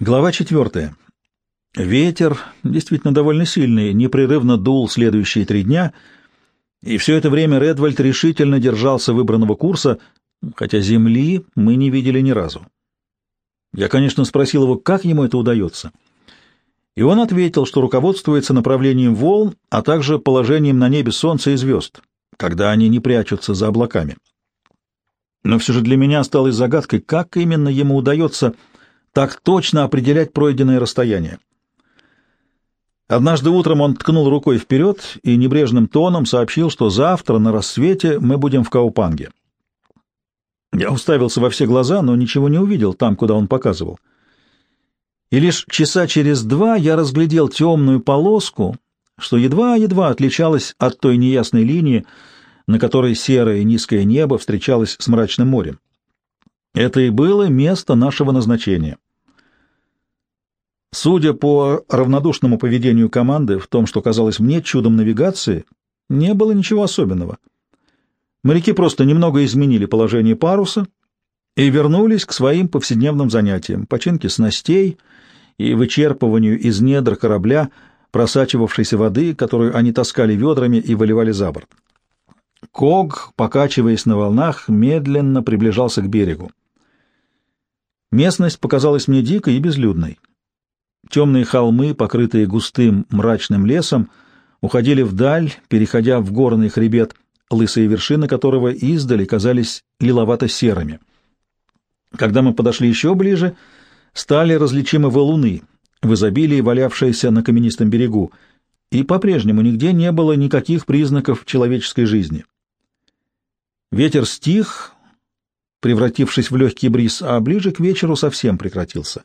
Глава четвертая. Ветер, действительно довольно сильный, непрерывно дул следующие три дня, и все это время Редвальд решительно держался выбранного курса, хотя земли мы не видели ни разу. Я, конечно, спросил его, как ему это удается. И он ответил, что руководствуется направлением волн, а также положением на небе солнца и звезд, когда они не прячутся за облаками. Но все же для меня осталось загадкой, как именно ему удается так точно определять пройденное расстояние. Однажды утром он ткнул рукой вперед и небрежным тоном сообщил, что завтра на рассвете мы будем в Каупанге. Я уставился во все глаза, но ничего не увидел там, куда он показывал. И лишь часа через два я разглядел темную полоску, что едва-едва отличалась от той неясной линии, на которой серое низкое небо встречалось с мрачным морем. Это и было место нашего назначения. Судя по равнодушному поведению команды в том, что казалось мне чудом навигации, не было ничего особенного. Моряки просто немного изменили положение паруса и вернулись к своим повседневным занятиям — починке снастей и вычерпыванию из недр корабля просачивавшейся воды, которую они таскали ведрами и выливали за борт. Ког, покачиваясь на волнах, медленно приближался к берегу. Местность показалась мне дикой и безлюдной. Темные холмы, покрытые густым мрачным лесом, уходили вдаль, переходя в горный хребет, лысые вершины которого издали казались лиловато-серыми. Когда мы подошли еще ближе, стали различимы валуны, в изобилии валявшиеся на каменистом берегу, и по-прежнему нигде не было никаких признаков человеческой жизни. Ветер стих, превратившись в легкий бриз, а ближе к вечеру совсем прекратился.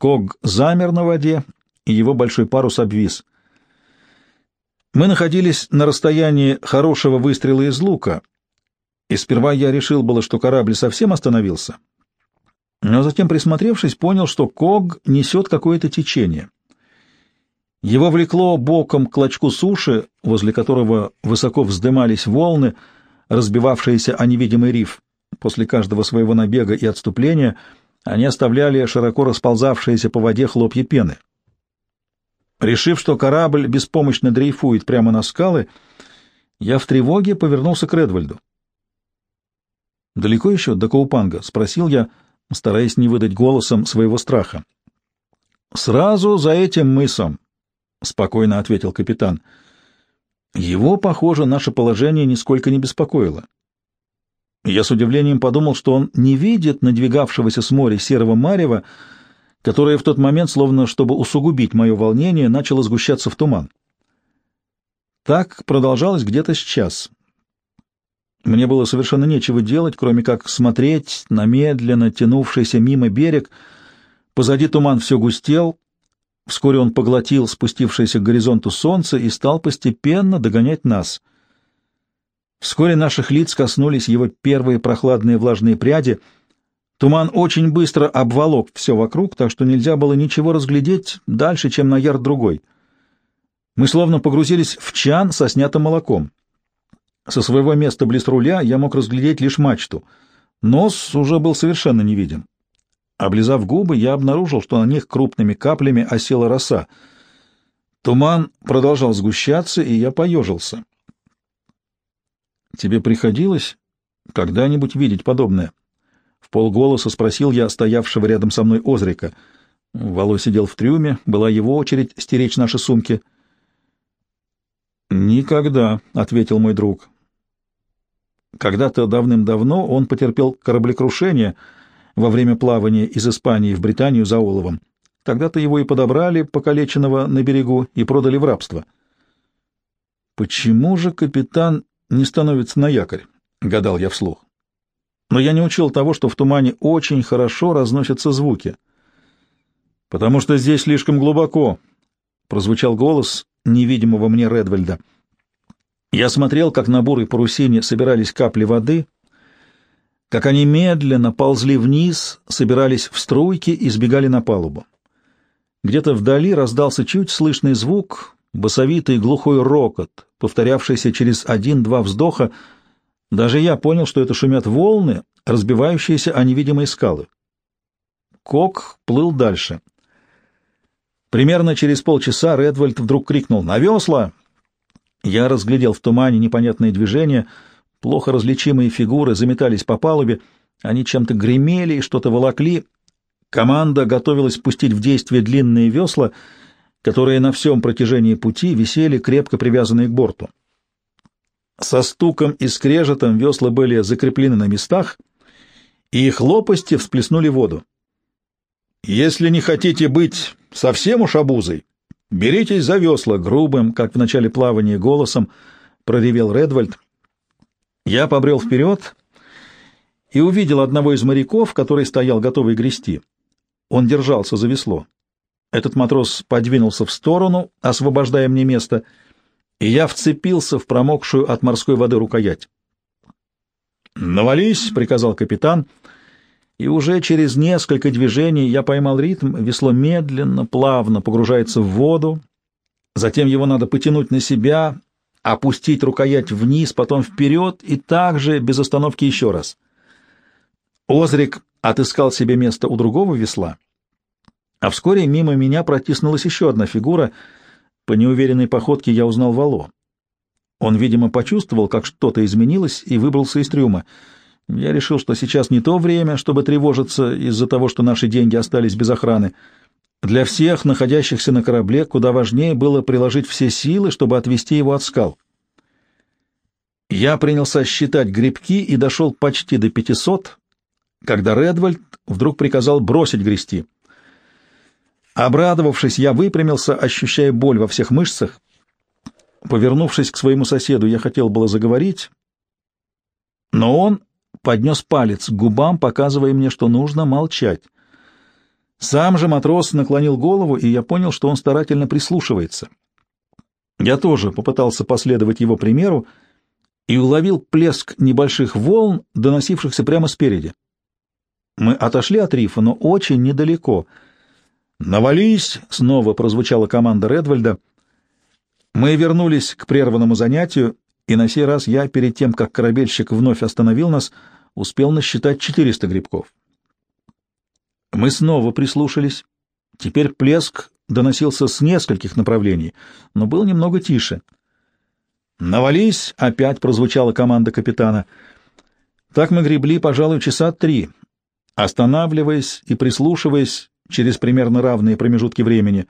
Ког замер на воде, и его большой парус обвис. Мы находились на расстоянии хорошего выстрела из лука, и сперва я решил было, что корабль совсем остановился, но затем, присмотревшись, понял, что Ког несет какое-то течение. Его влекло боком к клочку суши, возле которого высоко вздымались волны, разбивавшиеся о невидимый риф. После каждого своего набега и отступления они оставляли широко расползавшиеся по воде хлопья пены. Решив, что корабль беспомощно дрейфует прямо на скалы, я в тревоге повернулся к Редвальду. «Далеко еще до Каупанга?» — спросил я, стараясь не выдать голосом своего страха. «Сразу за этим мысом», — спокойно ответил капитан. Его, похоже, наше положение нисколько не беспокоило. Я с удивлением подумал, что он не видит надвигавшегося с моря серого марева, которое в тот момент, словно чтобы усугубить мое волнение, начало сгущаться в туман. Так продолжалось где-то с час. Мне было совершенно нечего делать, кроме как смотреть на медленно тянувшийся мимо берег. Позади туман все густел. Вскоре он поглотил спустившееся к горизонту солнце и стал постепенно догонять нас. Вскоре наших лиц коснулись его первые прохладные влажные пряди. Туман очень быстро обволок все вокруг, так что нельзя было ничего разглядеть дальше, чем на ярд другой. Мы словно погрузились в чан со снятым молоком. Со своего места близ руля я мог разглядеть лишь мачту. Нос уже был совершенно невидим. Облизав губы, я обнаружил, что на них крупными каплями осела роса. Туман продолжал сгущаться, и я поежился. Тебе приходилось когда-нибудь видеть подобное? В полголоса спросил я стоявшего рядом со мной Озрика. Вало сидел в трюме, была его очередь стеречь наши сумки. «Никогда», — ответил мой друг. Когда-то давным-давно он потерпел кораблекрушение во время плавания из Испании в Британию за оловом. Тогда-то его и подобрали, покалеченного на берегу, и продали в рабство. Почему же капитан не становится на якорь, — гадал я вслух. Но я не учел того, что в тумане очень хорошо разносятся звуки. «Потому что здесь слишком глубоко», — прозвучал голос невидимого мне Редвальда. Я смотрел, как на бурой парусине собирались капли воды, как они медленно ползли вниз, собирались в струйки и сбегали на палубу. Где-то вдали раздался чуть слышный звук, басовитый глухой рокот, повторявшийся через один-два вздоха. Даже я понял, что это шумят волны, разбивающиеся о невидимые скалы. Кок плыл дальше — Примерно через полчаса Редвальд вдруг крикнул «На весла!». Я разглядел в тумане непонятные движения, плохо различимые фигуры заметались по палубе, они чем-то гремели и что-то волокли. Команда готовилась пустить в действие длинные весла, которые на всем протяжении пути висели, крепко привязанные к борту. Со стуком и скрежетом весла были закреплены на местах, и их лопасти всплеснули воду. «Если не хотите быть совсем уж обузой, беритесь за весла грубым, как в начале плавания, голосом», — проревел Редвальд. Я побрел вперед и увидел одного из моряков, который стоял готовый грести. Он держался за весло. Этот матрос подвинулся в сторону, освобождая мне место — и я вцепился в промокшую от морской воды рукоять. «Навались!» — приказал капитан, и уже через несколько движений я поймал ритм, весло медленно, плавно погружается в воду, затем его надо потянуть на себя, опустить рукоять вниз, потом вперед и также без остановки еще раз. Озрик отыскал себе место у другого весла, а вскоре мимо меня протиснулась еще одна фигура — по неуверенной походке я узнал Вало. Он, видимо, почувствовал, как что-то изменилось, и выбрался из трюма. Я решил, что сейчас не то время, чтобы тревожиться из-за того, что наши деньги остались без охраны. Для всех, находящихся на корабле, куда важнее было приложить все силы, чтобы отвести его от скал. Я принялся считать грибки и дошел почти до пятисот, когда Редвальд вдруг приказал бросить грести — Обрадовавшись, я выпрямился, ощущая боль во всех мышцах. Повернувшись к своему соседу, я хотел было заговорить, но он поднес палец к губам, показывая мне, что нужно молчать. Сам же матрос наклонил голову, и я понял, что он старательно прислушивается. Я тоже попытался последовать его примеру и уловил плеск небольших волн, доносившихся прямо спереди. Мы отошли от рифа, но очень недалеко — «Навались!» — снова прозвучала команда Редвальда. Мы вернулись к прерванному занятию, и на сей раз я, перед тем, как корабельщик вновь остановил нас, успел насчитать 400 грибков. Мы снова прислушались. Теперь плеск доносился с нескольких направлений, но был немного тише. «Навались!» — опять прозвучала команда капитана. Так мы гребли, пожалуй, часа три, останавливаясь и прислушиваясь через примерно равные промежутки времени.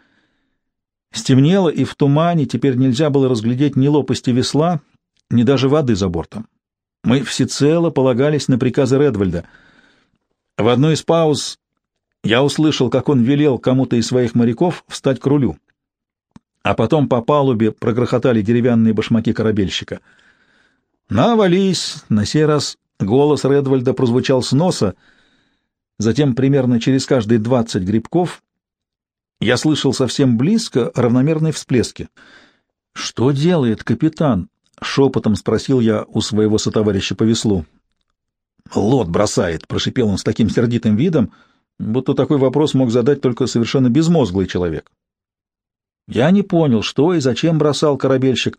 Стемнело, и в тумане теперь нельзя было разглядеть ни лопасти весла, ни даже воды за бортом. Мы всецело полагались на приказы Редвальда. В одной из пауз я услышал, как он велел кому-то из своих моряков встать к рулю. А потом по палубе прогрохотали деревянные башмаки корабельщика. «Навались!» — на сей раз голос Редвальда прозвучал с носа — Затем примерно через каждые двадцать грибков я слышал совсем близко равномерные всплески. «Что делает капитан?» — шепотом спросил я у своего сотоварища по веслу. «Лот бросает», — прошипел он с таким сердитым видом, будто такой вопрос мог задать только совершенно безмозглый человек. Я не понял, что и зачем бросал корабельщик,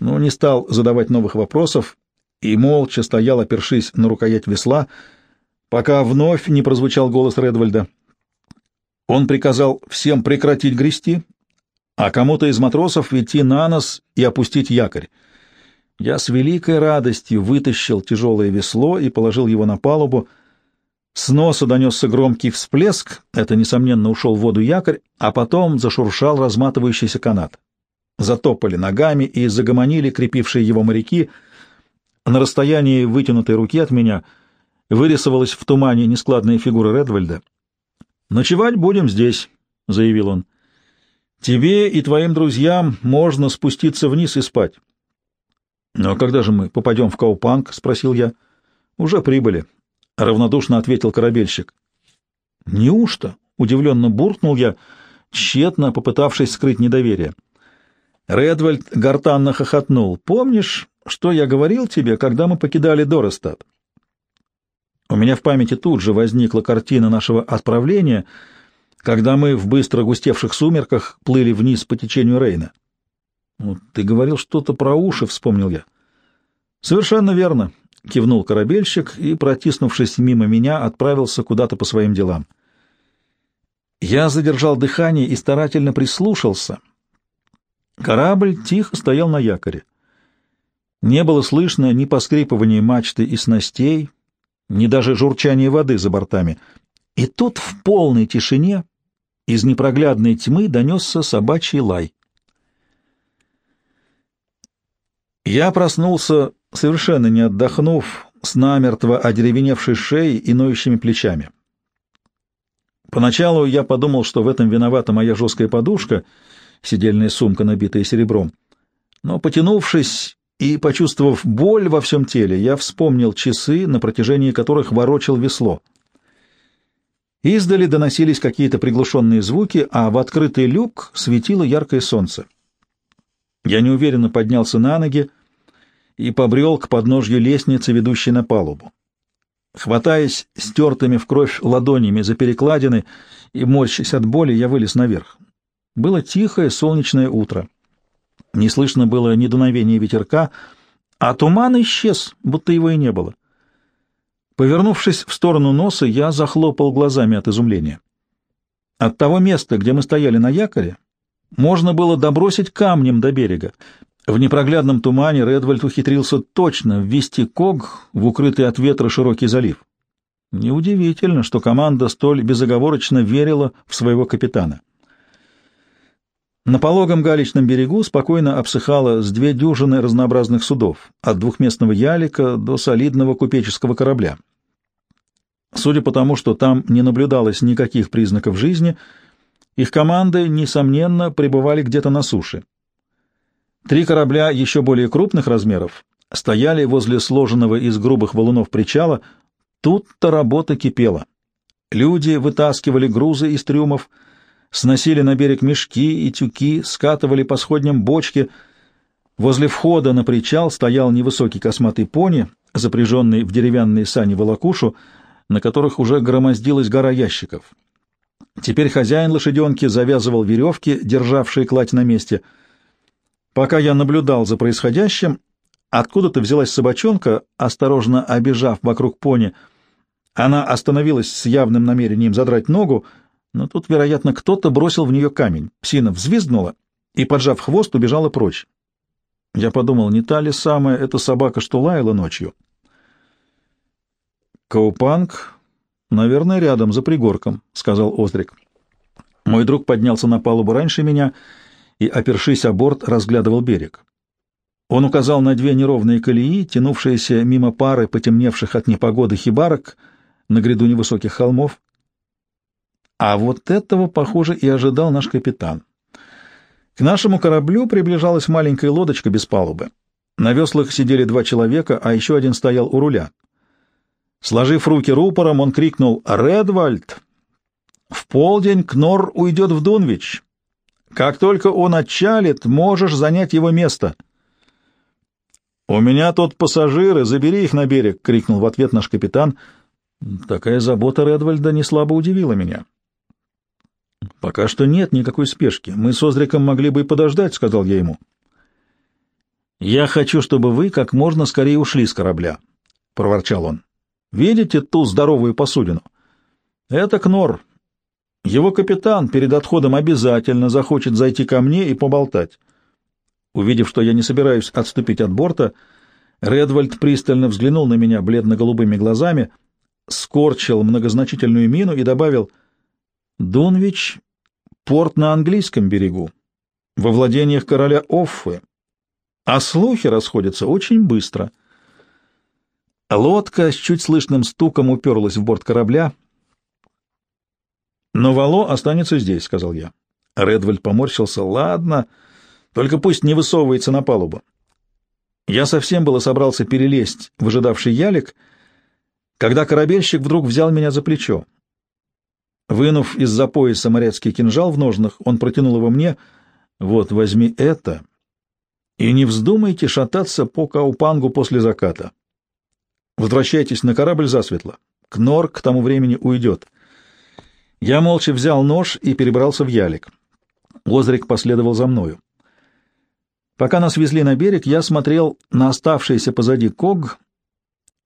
но не стал задавать новых вопросов и молча стоял, опершись на рукоять весла, — пока вновь не прозвучал голос Редвальда. Он приказал всем прекратить грести, а кому-то из матросов идти на нос и опустить якорь. Я с великой радостью вытащил тяжелое весло и положил его на палубу. С носа донесся громкий всплеск, это, несомненно, ушел в воду якорь, а потом зашуршал разматывающийся канат. Затопали ногами и загомонили крепившие его моряки. На расстоянии вытянутой руки от меня — вырисовалась в тумане нескладная фигура Редвальда. «Ночевать будем здесь», — заявил он. «Тебе и твоим друзьям можно спуститься вниз и спать». «Но когда же мы попадем в Каупанг?» — спросил я. «Уже прибыли», — равнодушно ответил корабельщик. «Неужто?» — удивленно буркнул я, тщетно попытавшись скрыть недоверие. Редвальд гортанно хохотнул. «Помнишь, что я говорил тебе, когда мы покидали Доростад?» У меня в памяти тут же возникла картина нашего отправления, когда мы в быстро густевших сумерках плыли вниз по течению Рейна. «Ну, — Ты говорил что-то про уши, — вспомнил я. — Совершенно верно, — кивнул корабельщик и, протиснувшись мимо меня, отправился куда-то по своим делам. Я задержал дыхание и старательно прислушался. Корабль тихо стоял на якоре. Не было слышно ни поскрипывания мачты и снастей, ни даже журчания воды за бортами. И тут в полной тишине из непроглядной тьмы донесся собачий лай. Я проснулся, совершенно не отдохнув, с намертво одеревеневшей шеей и ноющими плечами. Поначалу я подумал, что в этом виновата моя жесткая подушка, сидельная сумка, набитая серебром. Но, потянувшись и почувствовав боль во всем теле, я вспомнил часы, на протяжении которых ворочал весло. Издали доносились какие-то приглушенные звуки, а в открытый люк светило яркое солнце. Я неуверенно поднялся на ноги и побрел к подножью лестницы, ведущей на палубу. Хватаясь стертыми в кровь ладонями за перекладины и морщась от боли, я вылез наверх. Было тихое солнечное утро. Не слышно было ни дуновения ветерка, а туман исчез, будто его и не было. Повернувшись в сторону носа, я захлопал глазами от изумления. От того места, где мы стояли на якоре, можно было добросить камнем до берега. В непроглядном тумане Редвальд ухитрился точно ввести Ког в укрытый от ветра широкий залив. Неудивительно, что команда столь безоговорочно верила в своего капитана. На пологом галечном берегу спокойно обсыхало с две дюжины разнообразных судов, от двухместного ялика до солидного купеческого корабля. Судя по тому, что там не наблюдалось никаких признаков жизни, их команды, несомненно, пребывали где-то на суше. Три корабля еще более крупных размеров стояли возле сложенного из грубых валунов причала. Тут-то работа кипела. Люди вытаскивали грузы из трюмов, сносили на берег мешки и тюки, скатывали по сходням бочки. Возле входа на причал стоял невысокий косматый пони, запряженный в деревянные сани волокушу, на которых уже громоздилась гора ящиков. Теперь хозяин лошаденки завязывал веревки, державшие кладь на месте. Пока я наблюдал за происходящим, откуда-то взялась собачонка, осторожно обежав вокруг пони. Она остановилась с явным намерением задрать ногу, но тут, вероятно, кто-то бросил в нее камень. Псина взвизгнула и, поджав хвост, убежала прочь. Я подумал, не та ли самая эта собака, что лаяла ночью? Каупанг, наверное, рядом, за пригорком, — сказал Озрик. Мой друг поднялся на палубу раньше меня и, опершись о борт, разглядывал берег. Он указал на две неровные колеи, тянувшиеся мимо пары потемневших от непогоды хибарок на гряду невысоких холмов. А вот этого, похоже, и ожидал наш капитан. К нашему кораблю приближалась маленькая лодочка без палубы. На веслах сидели два человека, а еще один стоял у руля. Сложив руки рупором, он крикнул «Редвальд! В полдень Кнор уйдет в Дунвич. Как только он отчалит, можешь занять его место». «У меня тут пассажиры, забери их на берег!» — крикнул в ответ наш капитан. Такая забота Редвальда не слабо удивила меня. «Пока что нет никакой спешки. Мы с Озриком могли бы и подождать», — сказал я ему. «Я хочу, чтобы вы как можно скорее ушли с корабля», — проворчал он. «Видите ту здоровую посудину? Это Кнор. Его капитан перед отходом обязательно захочет зайти ко мне и поболтать». Увидев, что я не собираюсь отступить от борта, Редвальд пристально взглянул на меня бледно-голубыми глазами, скорчил многозначительную мину и добавил — Дунвич — порт на английском берегу, во владениях короля Оффы, а слухи расходятся очень быстро. Лодка с чуть слышным стуком уперлась в борт корабля. «Но Вало останется здесь», — сказал я. Редвальд поморщился. «Ладно, только пусть не высовывается на палубу». Я совсем было собрался перелезть в ожидавший ялик, когда корабельщик вдруг взял меня за плечо. Вынув из-за пояса моряцкий кинжал в ножнах, он протянул его мне. «Вот, возьми это, и не вздумайте шататься по Каупангу после заката. Возвращайтесь на корабль засветло. Кнор к тому времени уйдет». Я молча взял нож и перебрался в ялик. Озрик последовал за мною. Пока нас везли на берег, я смотрел на оставшийся позади Ког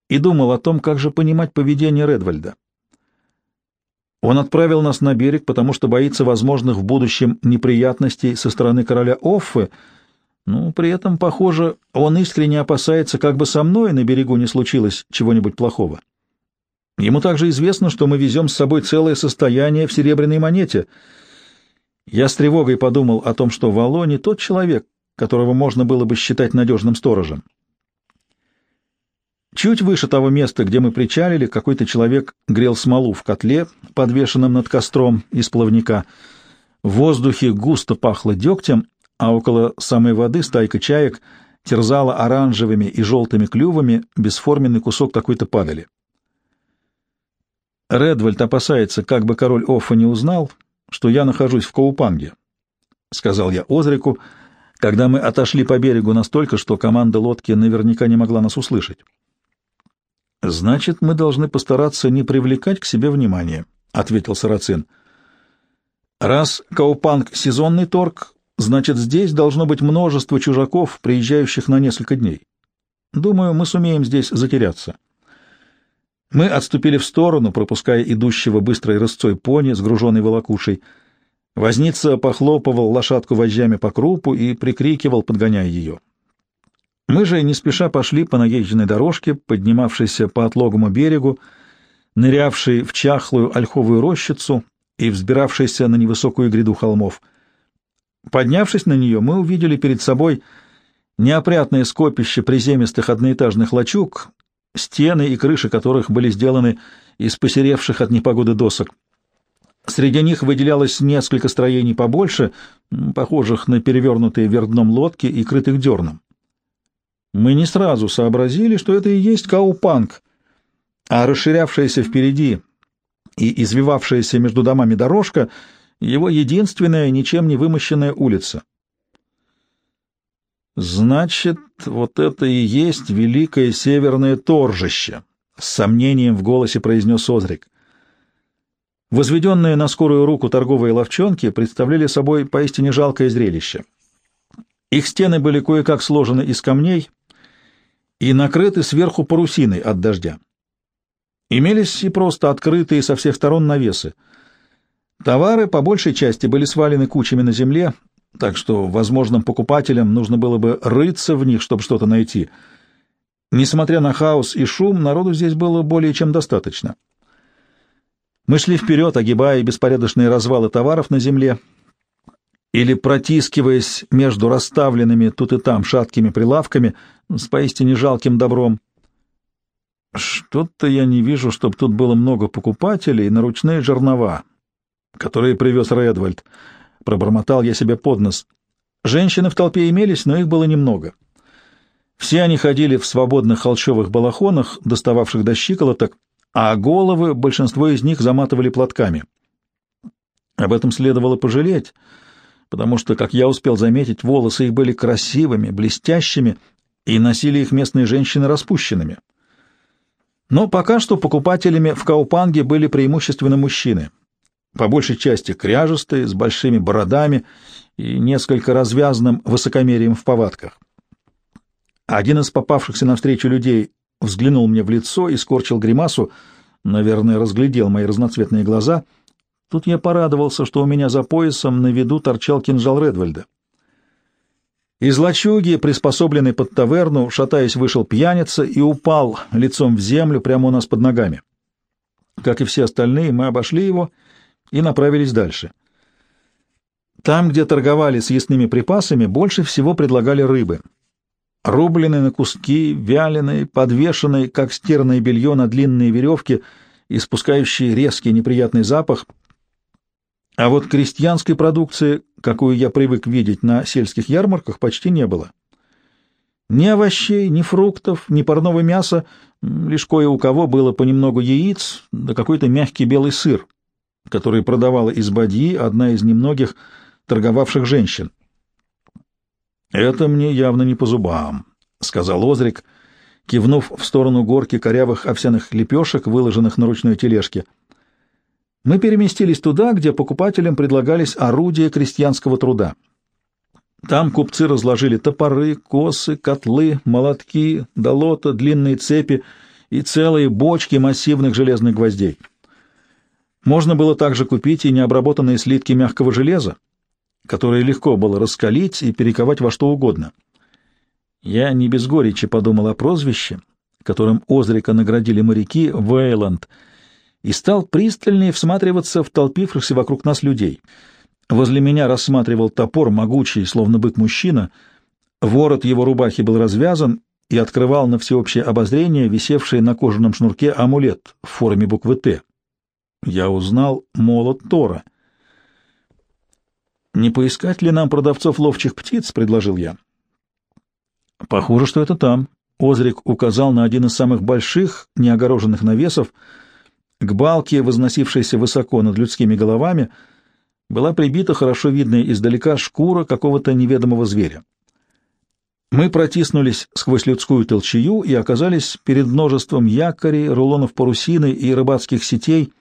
и думал о том, как же понимать поведение Редвальда. Он отправил нас на берег, потому что боится возможных в будущем неприятностей со стороны короля Оффы, ну, при этом, похоже, он искренне опасается, как бы со мной на берегу не случилось чего-нибудь плохого. Ему также известно, что мы везем с собой целое состояние в серебряной монете. Я с тревогой подумал о том, что Вало не тот человек, которого можно было бы считать надежным сторожем. Чуть выше того места, где мы причалили, какой-то человек грел смолу в котле, подвешенном над костром из плавника. В воздухе густо пахло дегтем, а около самой воды стайка чаек терзала оранжевыми и желтыми клювами бесформенный кусок какой-то падали. Редвальд опасается, как бы король Оффа не узнал, что я нахожусь в Коупанге, — сказал я Озрику, когда мы отошли по берегу настолько, что команда лодки наверняка не могла нас услышать. — Значит, мы должны постараться не привлекать к себе внимания, — ответил Сарацин. — Раз Каупанг — сезонный торг, значит, здесь должно быть множество чужаков, приезжающих на несколько дней. Думаю, мы сумеем здесь затеряться. Мы отступили в сторону, пропуская идущего быстрой рысцой пони, сгруженной волокушей. Возница похлопывал лошадку вожжами по крупу и прикрикивал, подгоняя ее. Мы же не спеша пошли по наезженной дорожке, поднимавшейся по отлогому берегу, нырявшей в чахлую ольховую рощицу и взбиравшейся на невысокую гряду холмов. Поднявшись на нее, мы увидели перед собой неопрятное скопище приземистых одноэтажных лачуг, стены и крыши которых были сделаны из посеревших от непогоды досок. Среди них выделялось несколько строений побольше, похожих на перевернутые вверх дном лодки и крытых дерном. Мы не сразу сообразили, что это и есть Каупанг, а расширявшаяся впереди и извивавшаяся между домами дорожка — его единственная, ничем не вымощенная улица. Значит, вот это и есть великое северное торжище, с сомнением в голосе произнес Озрик. Возведенные на скорую руку торговые ловчонки представляли собой поистине жалкое зрелище. Их стены были кое-как сложены из камней и накрыты сверху парусиной от дождя. Имелись и просто открытые со всех сторон навесы. Товары по большей части были свалены кучами на земле, так что возможным покупателям нужно было бы рыться в них, чтобы что-то найти. Несмотря на хаос и шум, народу здесь было более чем достаточно. Мы шли вперед, огибая беспорядочные развалы товаров на земле или протискиваясь между расставленными тут и там шаткими прилавками с поистине жалким добром. Что-то я не вижу, чтобы тут было много покупателей на ручные жернова, которые привез Редвальд. Пробормотал я себе под нос. Женщины в толпе имелись, но их было немного. Все они ходили в свободных холщовых балахонах, достававших до щиколоток, а головы большинство из них заматывали платками. Об этом следовало пожалеть, потому что, как я успел заметить, волосы их были красивыми, блестящими, и носили их местные женщины распущенными. Но пока что покупателями в Каупанге были преимущественно мужчины — по большей части кряжестые, с большими бородами и несколько развязанным высокомерием в повадках. Один из попавшихся навстречу людей взглянул мне в лицо и скорчил гримасу, наверное, разглядел мои разноцветные глаза. Тут я порадовался, что у меня за поясом на виду торчал кинжал Редвальда. Из лачуги, приспособленной под таверну, шатаясь, вышел пьяница и упал лицом в землю прямо у нас под ногами. Как и все остальные, мы обошли его и направились дальше. Там, где торговали с ясными припасами, больше всего предлагали рыбы. Рубленые на куски, вяленые, подвешенные, как стиранное белье на длинные веревки, испускающие резкий неприятный запах. А вот крестьянской продукции, какую я привык видеть на сельских ярмарках, почти не было. Ни овощей, ни фруктов, ни парного мяса, лишь кое у кого было понемногу яиц, да какой-то мягкий белый сыр, который продавала из Бадьи одна из немногих торговавших женщин. «Это мне явно не по зубам», — сказал Озрик, кивнув в сторону горки корявых овсяных лепешек, выложенных на ручной тележке. Мы переместились туда, где покупателям предлагались орудия крестьянского труда. Там купцы разложили топоры, косы, котлы, молотки, долота, длинные цепи и целые бочки массивных железных гвоздей. Можно было также купить и необработанные слитки мягкого железа, которые легко было раскалить и перековать во что угодно. Я не без горечи подумал о прозвище, которым Озрика наградили моряки Вейланд, и стал пристальнее всматриваться в толпившихся вокруг нас людей. Возле меня рассматривал топор, могучий, словно бык-мужчина. Ворот его рубахи был развязан и открывал на всеобщее обозрение висевший на кожаном шнурке амулет в форме буквы «Т». Я узнал молот Тора. «Не поискать ли нам продавцов ловчих птиц?» — предложил я. «Похоже, что это там», Озрик указал на один из самых больших неогороженных навесов. К балке, возносившейся высоко над людскими головами, была прибита хорошо видная издалека шкура какого-то неведомого зверя. Мы протиснулись сквозь людскую толчею и оказались перед множеством якорей, рулонов парусины и рыбацких сетей,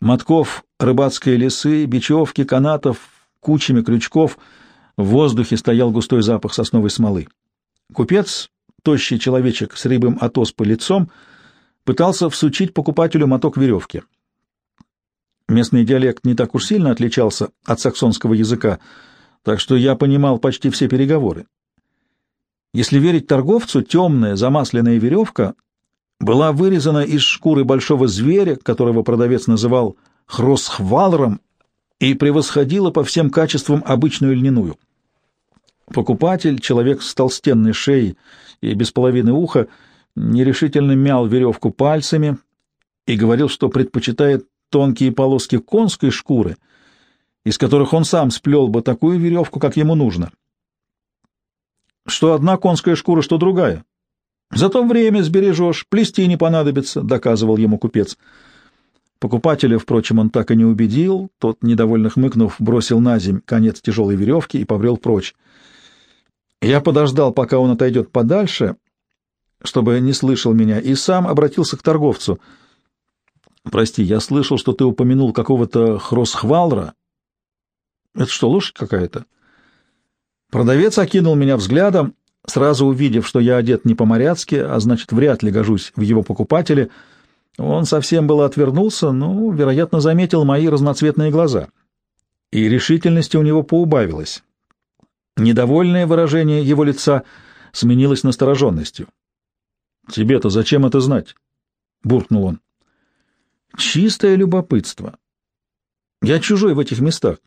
мотков рыбацкой лесы, бечевки, канатов, кучами крючков. В воздухе стоял густой запах сосновой смолы. Купец тощий человечек с рыбым от лицом пытался всучить покупателю моток веревки. Местный диалект не так уж сильно отличался от саксонского языка, так что я понимал почти все переговоры. Если верить торговцу, темная замасленная веревка была вырезана из шкуры большого зверя, которого продавец называл хросхвалром, и превосходила по всем качествам обычную льняную. Покупатель, человек с толстенной шеей и без половины уха, нерешительно мял веревку пальцами и говорил, что предпочитает тонкие полоски конской шкуры, из которых он сам сплел бы такую веревку, как ему нужно. Что одна конская шкура, что другая. Зато время сбережешь, плести не понадобится, — доказывал ему купец. Покупателя, впрочем, он так и не убедил, тот, недовольно хмыкнув, бросил на земь конец тяжелой веревки и побрел прочь. Я подождал, пока он отойдет подальше, чтобы не слышал меня, и сам обратился к торговцу. «Прости, я слышал, что ты упомянул какого-то хросхвалра. Это что, лошадь какая-то?» Продавец окинул меня взглядом, сразу увидев, что я одет не по-моряцки, а значит, вряд ли гожусь в его покупателе. Он совсем было отвернулся, но, вероятно, заметил мои разноцветные глаза. И решительности у него поубавилось. Недовольное выражение его лица сменилось настороженностью. «Тебе-то зачем это знать?» — буркнул он. «Чистое любопытство. Я чужой в этих местах.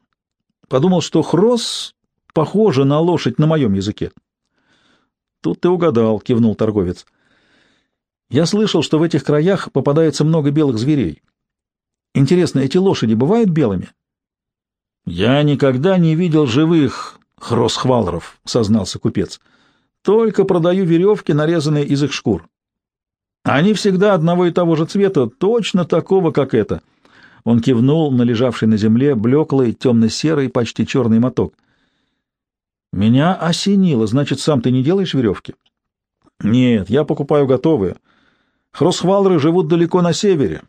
Подумал, что хрос похоже на лошадь на моем языке». «Тут ты угадал», — кивнул торговец. «Я слышал, что в этих краях попадается много белых зверей. Интересно, эти лошади бывают белыми?» «Я никогда не видел живых Хросхвалров, — сознался купец. — Только продаю веревки, нарезанные из их шкур. Они всегда одного и того же цвета, точно такого, как это. Он кивнул на лежавший на земле блеклый, темно-серый, почти черный моток. — Меня осенило, значит, сам ты не делаешь веревки? — Нет, я покупаю готовые. Хросхвалры живут далеко на севере,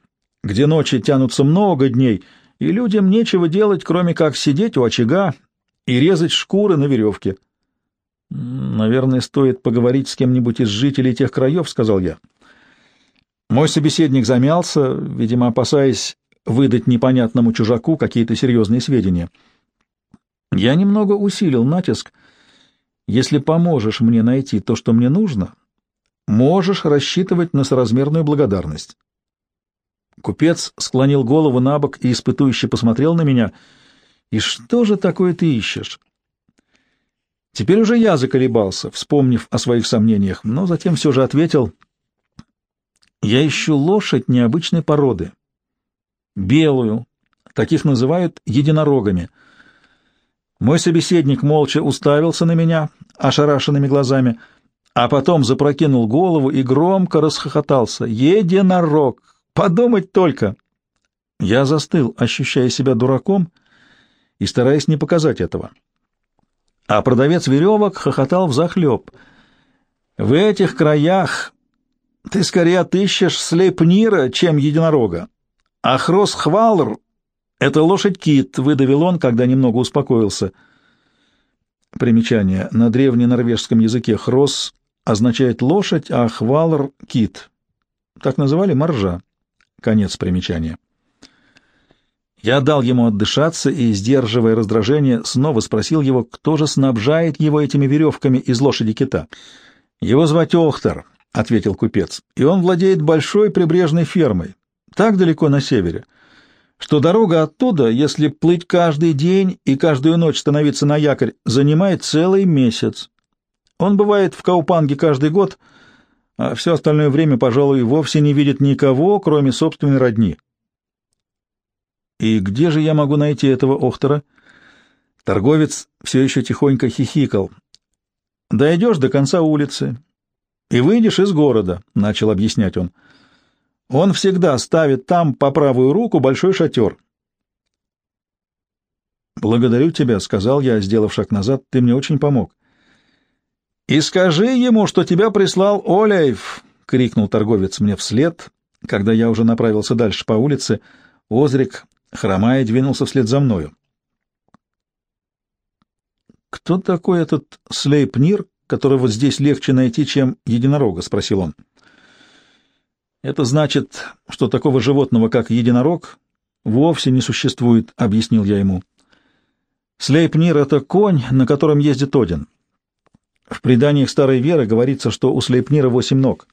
где ночи тянутся много дней, и людям нечего делать, кроме как сидеть у очага и резать шкуры на веревке. — Наверное, стоит поговорить с кем-нибудь из жителей тех краев, — сказал я. Мой собеседник замялся, видимо, опасаясь выдать непонятному чужаку какие-то серьезные сведения. Я немного усилил натиск. Если поможешь мне найти то, что мне нужно, можешь рассчитывать на соразмерную благодарность. Купец склонил голову на бок и испытующе посмотрел на меня — и что же такое ты ищешь? Теперь уже я заколебался, вспомнив о своих сомнениях, но затем все же ответил. Я ищу лошадь необычной породы. Белую. Таких называют единорогами. Мой собеседник молча уставился на меня ошарашенными глазами, а потом запрокинул голову и громко расхохотался. «Единорог! Подумать только!» Я застыл, ощущая себя дураком, и стараясь не показать этого. А продавец веревок хохотал взахлеб. «В этих краях ты скорее отыщешь слепнира, чем единорога. А хрос-хвалр — это лошадь-кит», — выдавил он, когда немного успокоился. Примечание. На древненорвежском языке «хрос» означает лошадь, а «хвалр» — кит. Так называли моржа. Конец примечания. Я дал ему отдышаться и, сдерживая раздражение, снова спросил его, кто же снабжает его этими веревками из лошади кита. «Его звать Охтар», — ответил купец, — «и он владеет большой прибрежной фермой, так далеко на севере, что дорога оттуда, если плыть каждый день и каждую ночь становиться на якорь, занимает целый месяц. Он бывает в Каупанге каждый год, а все остальное время, пожалуй, вовсе не видит никого, кроме собственной родни». «И где же я могу найти этого Охтера?» Торговец все еще тихонько хихикал. «Дойдешь до конца улицы и выйдешь из города», — начал объяснять он. «Он всегда ставит там по правую руку большой шатер». «Благодарю тебя», — сказал я, сделав шаг назад. «Ты мне очень помог». «И скажи ему, что тебя прислал Оляев!» — крикнул торговец мне вслед, когда я уже направился дальше по улице. Озрик хромая, двинулся вслед за мною. «Кто такой этот Слейпнир, которого здесь легче найти, чем единорога?» — спросил он. «Это значит, что такого животного, как единорог, вовсе не существует», — объяснил я ему. «Слейпнир — это конь, на котором ездит Один. В преданиях старой веры говорится, что у Слейпнира восемь ног».